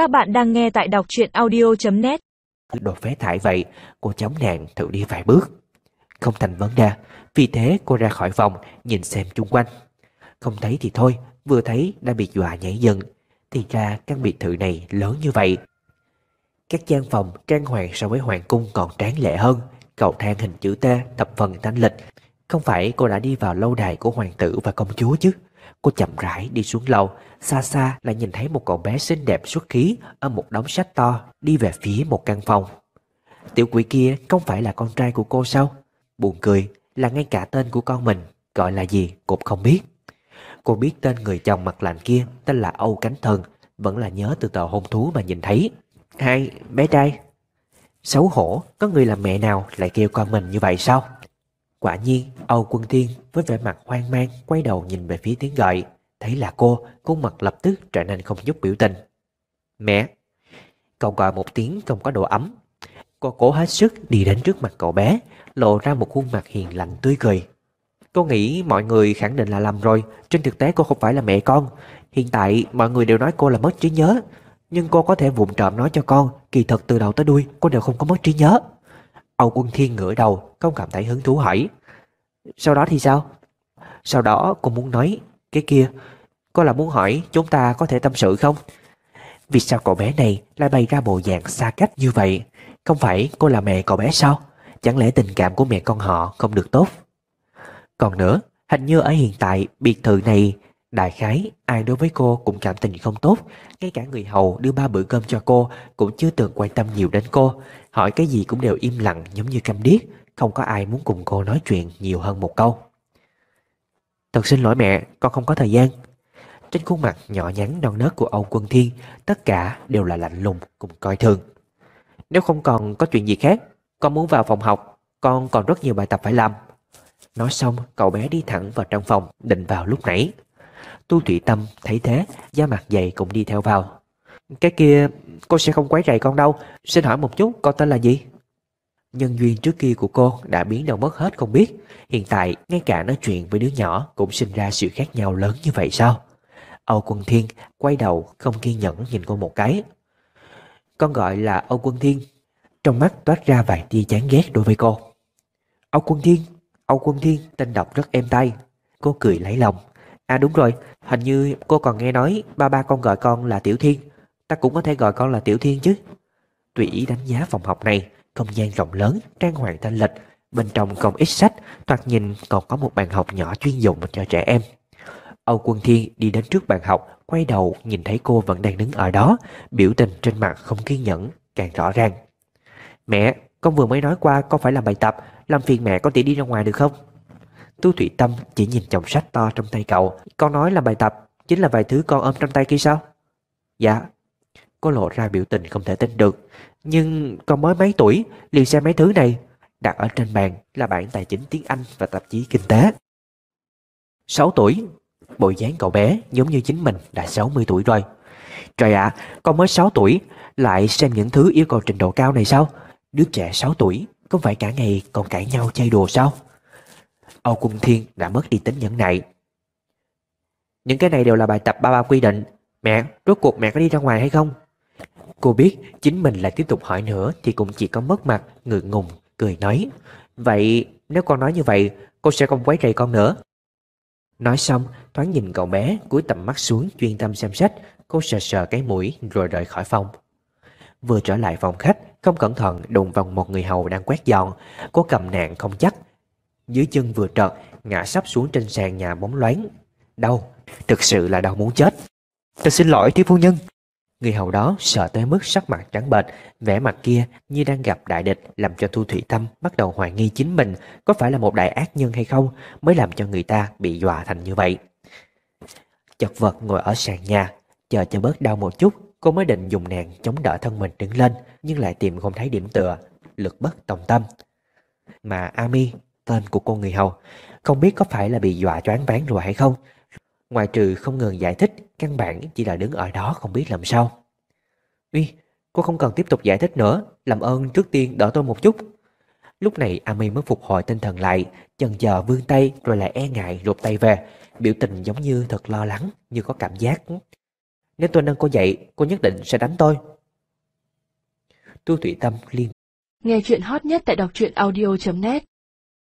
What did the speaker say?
Các bạn đang nghe tại đọc truyện audio.net Đồ phế thải vậy, cô chống nạn thử đi vài bước. Không thành vấn đề, vì thế cô ra khỏi phòng nhìn xem chung quanh. Không thấy thì thôi, vừa thấy đã bị dọa nhảy dựng. Thì ra căn biệt thự này lớn như vậy. Các gian phòng trang hoàng so với hoàng cung còn tráng lệ hơn. Cầu thang hình chữ T thập phần thanh lịch. Không phải cô đã đi vào lâu đài của hoàng tử và công chúa chứ. Cô chậm rãi đi xuống lầu, xa xa lại nhìn thấy một cậu bé xinh đẹp xuất khí ở một đống sách to đi về phía một căn phòng. Tiểu quỷ kia không phải là con trai của cô sao? Buồn cười là ngay cả tên của con mình gọi là gì cũng không biết. Cô biết tên người chồng mặt lạnh kia tên là Âu Cánh Thần, vẫn là nhớ từ tờ hôn thú mà nhìn thấy. Hai, bé trai. Xấu hổ, có người làm mẹ nào lại kêu con mình như vậy sao? Quả nhiên, Âu Quân Thiên với vẻ mặt hoang mang quay đầu nhìn về phía tiếng gọi. Thấy là cô, khuôn mặt lập tức trở nên không chút biểu tình. Mẹ! Cậu gọi một tiếng không có độ ấm. Cô cố hết sức đi đến trước mặt cậu bé, lộ ra một khuôn mặt hiền lành tươi cười. Cô nghĩ mọi người khẳng định là lầm rồi, trên thực tế cô không phải là mẹ con. Hiện tại mọi người đều nói cô là mất trí nhớ, nhưng cô có thể vụng trộm nói cho con, kỳ thật từ đầu tới đuôi cô đều không có mất trí nhớ. Âu Quân Thiên ngửa đầu, không cảm thấy hứng thú hỏi. Sau đó thì sao? Sau đó cô muốn nói, cái kia, cô là muốn hỏi chúng ta có thể tâm sự không? Vì sao cậu bé này lại bày ra bộ dạng xa cách như vậy? Không phải cô là mẹ cậu bé sao? Chẳng lẽ tình cảm của mẹ con họ không được tốt? Còn nữa, hình như ở hiện tại biệt thự này Đại khái, ai đối với cô cũng cảm tình không tốt Ngay cả người hầu đưa ba bữa cơm cho cô Cũng chưa từng quan tâm nhiều đến cô Hỏi cái gì cũng đều im lặng giống như câm điếc không có ai muốn cùng cô nói chuyện nhiều hơn một câu. Thật xin lỗi mẹ, con không có thời gian. Trên khuôn mặt nhỏ nhắn non nớt của Âu Quân Thiên Tất cả đều là lạnh lùng cùng coi thường. Nếu không còn có chuyện gì khác Con muốn vào phòng học Con còn rất nhiều bài tập phải làm. Nói xong cậu bé đi thẳng vào trong phòng Định vào lúc nãy. Tu Thủy Tâm thấy thế Da mặt dày cũng đi theo vào. Cái kia cô sẽ không quấy rầy con đâu. Xin hỏi một chút con tên là gì? Nhân duyên trước kia của cô đã biến đâu mất hết không biết. Hiện tại, ngay cả nói chuyện với đứa nhỏ Cũng sinh ra sự khác nhau lớn như vậy sao? Âu Quân Thiên quay đầu không kiên nhẫn nhìn cô một cái. Con gọi là Âu Quân Thiên. Trong mắt toát ra vài tia chán ghét đối với cô. Âu Quân Thiên, Âu Quân Thiên, tên đọc rất êm tay Cô cười lấy lòng. À đúng rồi, Hình như cô còn nghe nói Ba ba con gọi con là Tiểu Thiên. Ta cũng có thể gọi con là Tiểu Thiên chứ. Tùy ý đánh giá phòng học này không gian rộng lớn, trang hoàng thanh lịch. Bên trong còn ít sách Thoạt nhìn còn có một bàn học nhỏ chuyên dụng cho trẻ em. Âu Quân Thiên đi đến trước bàn học Quay đầu nhìn thấy cô vẫn đang đứng ở đó Biểu tình trên mặt không kiên nhẫn Càng rõ ràng. Mẹ, con vừa mới nói qua con phải làm bài tập Làm phiền mẹ có thể đi ra ngoài được không? Tu Thủy Tâm chỉ nhìn chồng sách to trong tay cậu. Con nói là bài tập Chính là vài thứ con ôm trong tay kia sao? Dạ. Cô lộ ra biểu tình không thể tin được. Nhưng con mới mấy tuổi liền xem mấy thứ này Đặt ở trên bàn là bản tài chính tiếng Anh và tạp chí kinh tế. 6 tuổi Bộ dáng cậu bé giống như chính mình đã 60 tuổi rồi. Trời ạ, con mới 6 tuổi Lại xem những thứ yêu cầu trình độ cao này sao? Đứa trẻ 6 tuổi có phải cả ngày còn cãi nhau chơi đùa sao? Âu Cung Thiên đã mất đi tính nhẫn nại. Những cái này đều là bài tập ba ba quy định. Mẹ, rốt cuộc mẹ có đi ra ngoài hay không? Cô biết chính mình lại tiếp tục hỏi nữa Thì cũng chỉ có mất mặt, ngượng ngùng, cười nói. Vậy nếu con nói như vậy Cô sẽ không quấy rầy con nữa. Nói xong thoáng nhìn cậu bé cúi tầm mắt xuống chuyên tâm xem sách. Cô sờ sờ cái mũi rồi rời khỏi phòng. Vừa trở lại phòng khách Không cẩn thận đụng vào một người hầu đang quét dọn. Cô cầm nạn không chắc. Dưới chân vừa trợt Ngã sắp xuống trên sàn nhà bóng loáng. Đau Thực sự là đau muốn chết. Tôi xin lỗi thiếu phu nhân. Người hầu đó sợ tới mức sắc mặt trắng bệch, vẻ mặt kia như đang gặp đại địch làm cho Thu Thủy Tâm bắt đầu hoài nghi chính mình có phải là một đại ác nhân hay không mới làm cho người ta bị dọa thành như vậy. Chật vật ngồi ở sàn nhà, chờ cho bớt đau một chút, cô mới định dùng nàng chống đỡ thân mình đứng lên nhưng lại tìm không thấy điểm tựa, lực bất tòng tâm. Mà Ami, tên của cô người hầu, không biết có phải là bị dọa choáng váng rồi hay không Ngoài trừ không ngừng giải thích Căn bản chỉ là đứng ở đó không biết làm sao Uy, cô không cần tiếp tục giải thích nữa Làm ơn trước tiên đỡ tôi một chút. Lúc này Ami mới phục hồi tinh thần lại Chần chờ vươn tay rồi lại e ngại rụt tay về Biểu tình giống như thật lo lắng Như có cảm giác. Nếu tôi nâng cô dậy, cô nhất định sẽ đánh tôi. Tu Thủy Tâm liên Nghe chuyện hot nhất tại đọc truyện audio.net